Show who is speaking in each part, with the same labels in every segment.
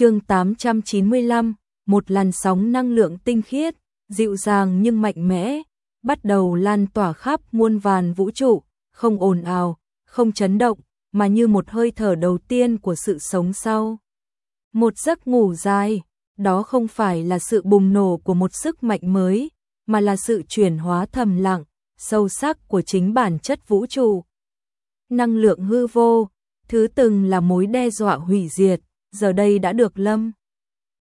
Speaker 1: chương 895, một làn sóng năng lượng tinh khiết, dịu dàng nhưng mạnh mẽ, bắt đầu lan tỏa khắp muôn vàn vũ trụ, không ồn ào, không chấn động, mà như một hơi thở đầu tiên của sự sống sau. Một giấc ngủ dài, đó không phải là sự bùng nổ của một sức mạnh mới, mà là sự chuyển hóa thầm lặng, sâu sắc của chính bản chất vũ trụ. Năng lượng hư vô, thứ từng là mối đe dọa hủy diệt, giờ đây đã được lâm.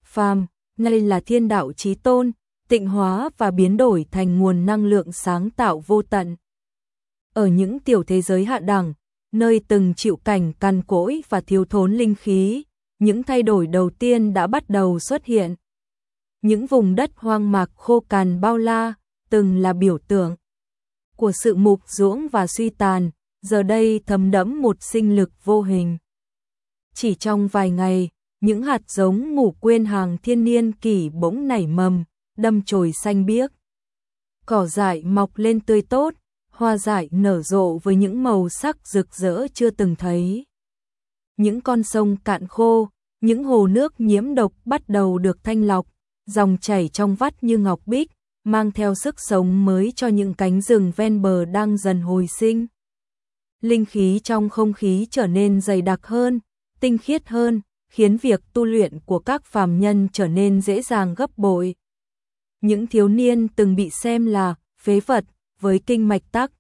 Speaker 1: Phàm, ngay là thiên đạo chí tôn, tịnh hóa và biến đổi thành nguồn năng lượng sáng tạo vô tận. Ở những tiểu thế giới hạ đẳng, nơi từng chịu cảnh cằn cỗi và thiếu thốn linh khí, những thay đổi đầu tiên đã bắt đầu xuất hiện. Những vùng đất hoang mạc khô cằn bao la, từng là biểu tượng của sự mục ruỗng và suy tàn, giờ đây thấm đẫm một sinh lực vô hình. Chỉ trong vài ngày, những hạt giống ngủ quên hàng thiên niên kỷ bỗng nảy mầm, đâm chồi xanh biếc. Cỏ dại mọc lên tươi tốt, hoa dại nở rộ với những màu sắc rực rỡ chưa từng thấy. Những con sông cạn khô, những hồ nước nhiễm độc bắt đầu được thanh lọc, dòng chảy trong vắt như ngọc bích, mang theo sức sống mới cho những cánh rừng ven bờ đang dần hồi sinh. Linh khí trong không khí trở nên dày đặc hơn, tinh khiết hơn, khiến việc tu luyện của các phàm nhân trở nên dễ dàng gấp bội. Những thiếu niên từng bị xem là phế vật với kinh mạch tắc,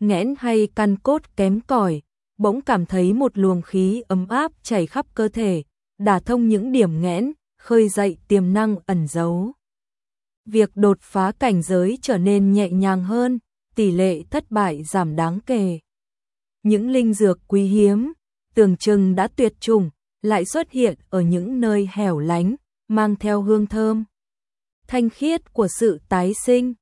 Speaker 1: nghẽn hay căn cốt kém cỏi, bỗng cảm thấy một luồng khí ấm áp chảy khắp cơ thể, đả thông những điểm nghẽn, khơi dậy tiềm năng ẩn giấu. Việc đột phá cảnh giới trở nên nhẹ nhàng hơn, tỷ lệ thất bại giảm đáng kể. Những linh dược quý hiếm, tưởng chừng đã tuyệt chủng, lại xuất hiện ở những nơi hẻo lánh, mang theo hương thơm. Thanh khiết của sự tái sinh.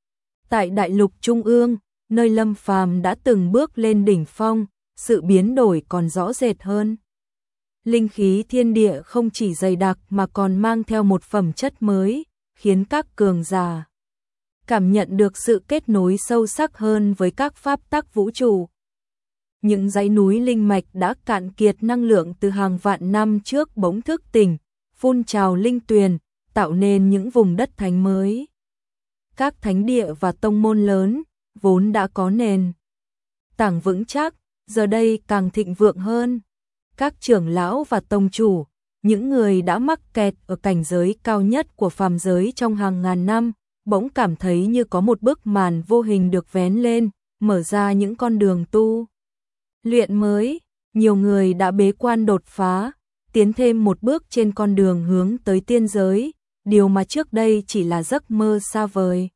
Speaker 1: Tại đại lục Trung ương, nơi lâm phàm đã từng bước lên đỉnh phong, sự biến đổi còn rõ rệt hơn. Linh khí thiên địa không chỉ dày đặc mà còn mang theo một phẩm chất mới, khiến các cường giả cảm nhận được sự kết nối sâu sắc hơn với các pháp tắc vũ trụ. Những dãy núi linh mạch đã cạn kiệt năng lượng từ hàng vạn năm trước bỗng thức tỉnh, phun trào linh tuyền, tạo nên những vùng đất thánh mới. Các thánh địa và tông môn lớn, vốn đã có nền tảng vững chắc, giờ đây càng thịnh vượng hơn. Các trưởng lão và tông chủ, những người đã mắc kẹt ở cảnh giới cao nhất của phàm giới trong hàng ngàn năm, bỗng cảm thấy như có một bức màn vô hình được vén lên, mở ra những con đường tu. Luyện mới, nhiều người đã bế quan đột phá, tiến thêm một bước trên con đường hướng tới tiên giới, điều mà trước đây chỉ là giấc mơ xa vời.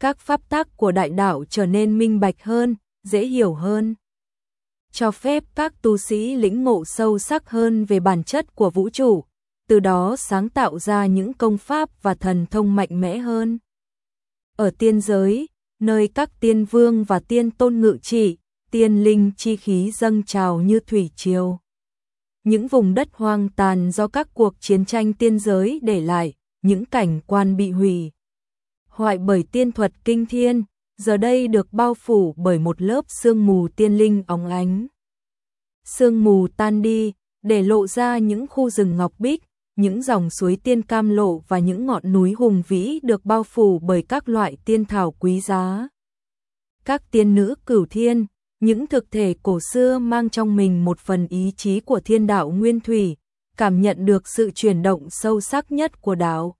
Speaker 1: Các pháp tắc của đại đạo trở nên minh bạch hơn, dễ hiểu hơn. Cho phép các tu sĩ lĩnh ngộ sâu sắc hơn về bản chất của vũ trụ, từ đó sáng tạo ra những công pháp và thần thông mạnh mẽ hơn. Ở tiên giới, nơi các tiên vương và tiên tôn ngự trị, tiên linh chi khí dâng trào như thủy triều. Những vùng đất hoang tàn do các cuộc chiến tranh tiên giới để lại, những cảnh quan bị hủy. Hoại bởi tiên thuật kinh thiên, giờ đây được bao phủ bởi một lớp sương mù tiên linh óng ánh. Sương mù tan đi, để lộ ra những khu rừng ngọc bích, những dòng suối tiên cam lộ và những ngọn núi hùng vĩ được bao phủ bởi các loại tiên thảo quý giá. Các tiên nữ cửu thiên, những thực thể cổ xưa mang trong mình một phần ý chí của thiên đạo nguyên thủy, cảm nhận được sự chuyển động sâu sắc nhất của đạo.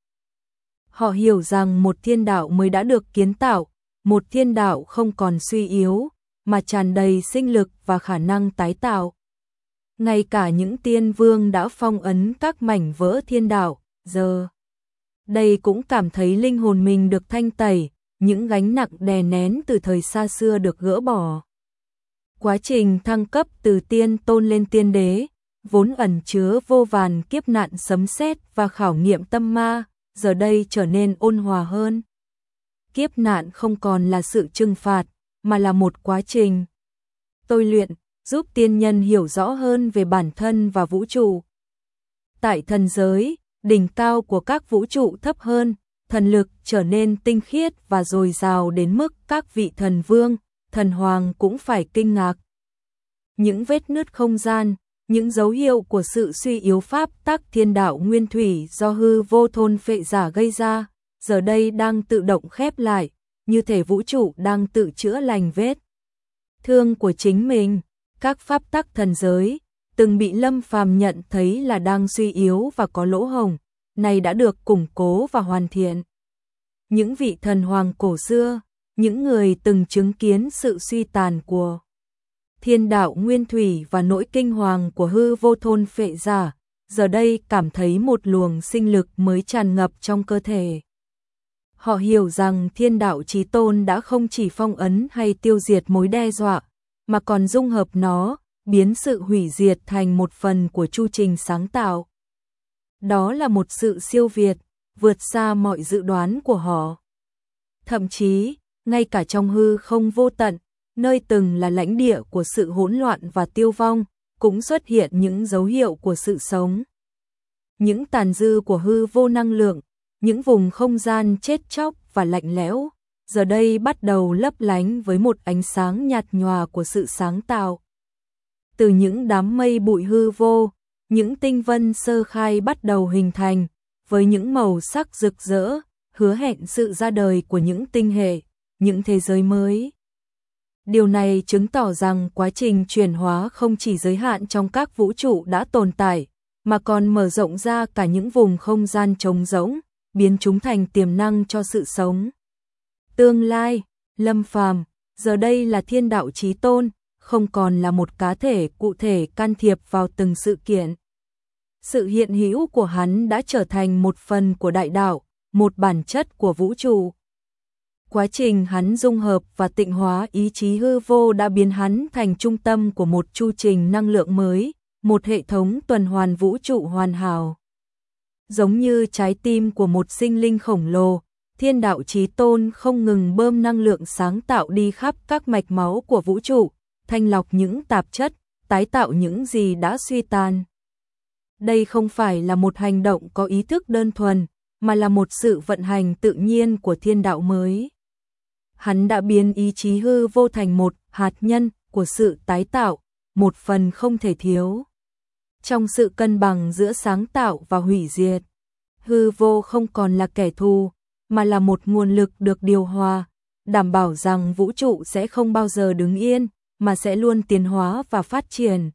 Speaker 1: Họ hiểu rằng một thiên đạo mới đã được kiến tạo, một thiên đạo không còn suy yếu, mà tràn đầy sinh lực và khả năng tái tạo. Ngay cả những tiên vương đã phong ấn các mảnh vỡ thiên đạo, giờ đây cũng cảm thấy linh hồn mình được thanh tẩy, những gánh nặng đè nén từ thời xa xưa được gỡ bỏ. Quá trình thăng cấp từ tiên tôn lên tiên đế, vốn ẩn chứa vô vàn kiếp nạn sấm sét và khảo nghiệm tâm ma, giờ đây trở nên ôn hòa hơn. Kiếp nạn không còn là sự trừng phạt, mà là một quá trình. Tôi luyện, giúp tiên nhân hiểu rõ hơn về bản thân và vũ trụ. Tại thần giới, đỉnh cao của các vũ trụ thấp hơn, thần lực trở nên tinh khiết và dồi dào đến mức các vị thần vương, thần hoàng cũng phải kinh ngạc. Những vết nứt không gian, những dấu hiệu của sự suy yếu pháp tắc thiên đạo nguyên thủy do hư vô thôn phệ giả gây ra, giờ đây đang tự động khép lại, như thể vũ trụ đang tự chữa lành vết thương của chính mình. Các pháp tắc thần giới từng bị Lâm Phàm nhận thấy là đang suy yếu và có lỗ hồng, này đã được củng cố và hoàn thiện. Những vị thần hoàng cổ xưa, những người từng chứng kiến sự suy tàn của thiên đạo nguyên thủy và nỗi kinh hoàng của hư vô thôn phệ giả, giờ đây cảm thấy một luồng sinh lực mới tràn ngập trong cơ thể. Họ hiểu rằng thiên đạo trí tôn đã không chỉ phong ấn hay tiêu diệt mối đe dọa, mà còn dung hợp nó, biến sự hủy diệt thành một phần của chu trình sáng tạo. Đó là một sự siêu việt, vượt xa mọi dự đoán của họ. Thậm chí, ngay cả trong hư không vô tận, nơi từng là lãnh địa của sự hỗn loạn và tiêu vong, cũng xuất hiện những dấu hiệu của sự sống. Những tàn dư của hư vô năng lượng, những vùng không gian chết chóc và lạnh lẽo, giờ đây bắt đầu lấp lánh với một ánh sáng nhạt nhòa của sự sáng tạo. Từ những đám mây bụi hư vô, những tinh vân sơ khai bắt đầu hình thành, với những màu sắc rực rỡ, hứa hẹn sự ra đời của những tinh hệ, những thế giới mới. Điều này chứng tỏ rằng quá trình chuyển hóa không chỉ giới hạn trong các vũ trụ đã tồn tại, mà còn mở rộng ra cả những vùng không gian trống rỗng, biến chúng thành tiềm năng cho sự sống. Tương lai, Lâm Phàm, giờ đây là thiên đạo chí tôn, không còn là một cá thể cụ thể can thiệp vào từng sự kiện. Sự hiện hữu của hắn đã trở thành một phần của đại đạo, một bản chất của vũ trụ. Quá trình hắn dung hợp và tịnh hóa ý chí hư vô đã biến hắn thành trung tâm của một chu trình năng lượng mới, một hệ thống tuần hoàn vũ trụ hoàn hảo. Giống như trái tim của một sinh linh khổng lồ, thiên đạo chí tôn không ngừng bơm năng lượng sáng tạo đi khắp các mạch máu của vũ trụ, thanh lọc những tạp chất, tái tạo những gì đã suy tàn. Đây không phải là một hành động có ý thức đơn thuần, mà là một sự vận hành tự nhiên của thiên đạo mới. Hắn đã biến ý chí hư vô thành một hạt nhân của sự tái tạo, một phần không thể thiếu. Trong sự cân bằng giữa sáng tạo và hủy diệt, hư vô không còn là kẻ thù, mà là một nguồn lực được điều hòa, đảm bảo rằng vũ trụ sẽ không bao giờ đứng yên, mà sẽ luôn tiến hóa và phát triển.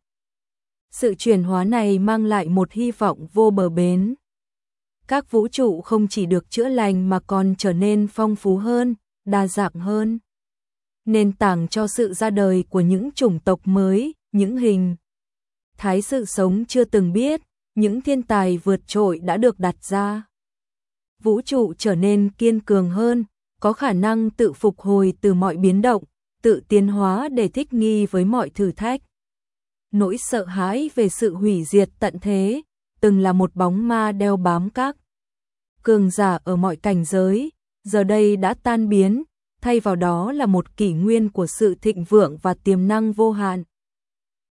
Speaker 1: Sự chuyển hóa này mang lại một hy vọng vô bờ bến. Các vũ trụ không chỉ được chữa lành mà còn trở nên phong phú hơn, đa dạng hơn. Nền tảng cho sự ra đời của những chủng tộc mới, những hình thái sự sống chưa từng biết, những thiên tài vượt trội đã được đặt ra. Vũ trụ trở nên kiên cường hơn, có khả năng tự phục hồi từ mọi biến động, tự tiến hóa để thích nghi với mọi thử thách. Nỗi sợ hãi về sự hủy diệt tận thế, từng là một bóng ma đeo bám các cường giả ở mọi cảnh giới, giờ đây đã tan biến, thay vào đó là một kỷ nguyên của sự thịnh vượng và tiềm năng vô hạn.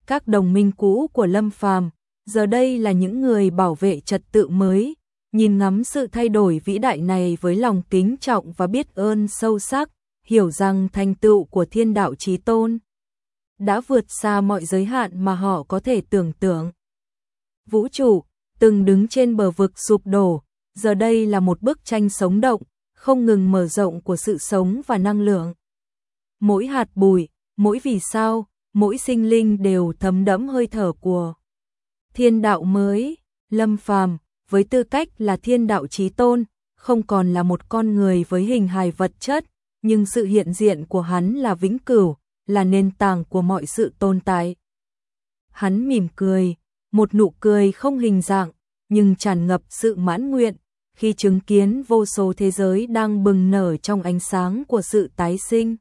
Speaker 1: Các đồng minh cũ của Lâm Phàm giờ đây là những người bảo vệ trật tự mới, nhìn ngắm sự thay đổi vĩ đại này với lòng kính trọng và biết ơn sâu sắc, hiểu rằng thành tựu của thiên đạo trí tôn đã vượt xa mọi giới hạn mà họ có thể tưởng tượng. Vũ trụ, từng đứng trên bờ vực sụp đổ, giờ đây là một bức tranh sống động, không ngừng mở rộng của sự sống và năng lượng. Mỗi hạt bụi, mỗi vì sao, mỗi sinh linh đều thấm đẫm hơi thở của thiên đạo mới, lâm phàm, với tư cách là thiên đạo trí tôn, không còn là một con người với hình hài vật chất, nhưng sự hiện diện của hắn là vĩnh cửu, là nền tảng của mọi sự tồn tại. Hắn mỉm cười, một nụ cười không hình dạng, nhưng tràn ngập sự mãn nguyện, khi chứng kiến vô số thế giới đang bừng nở trong ánh sáng của sự tái sinh.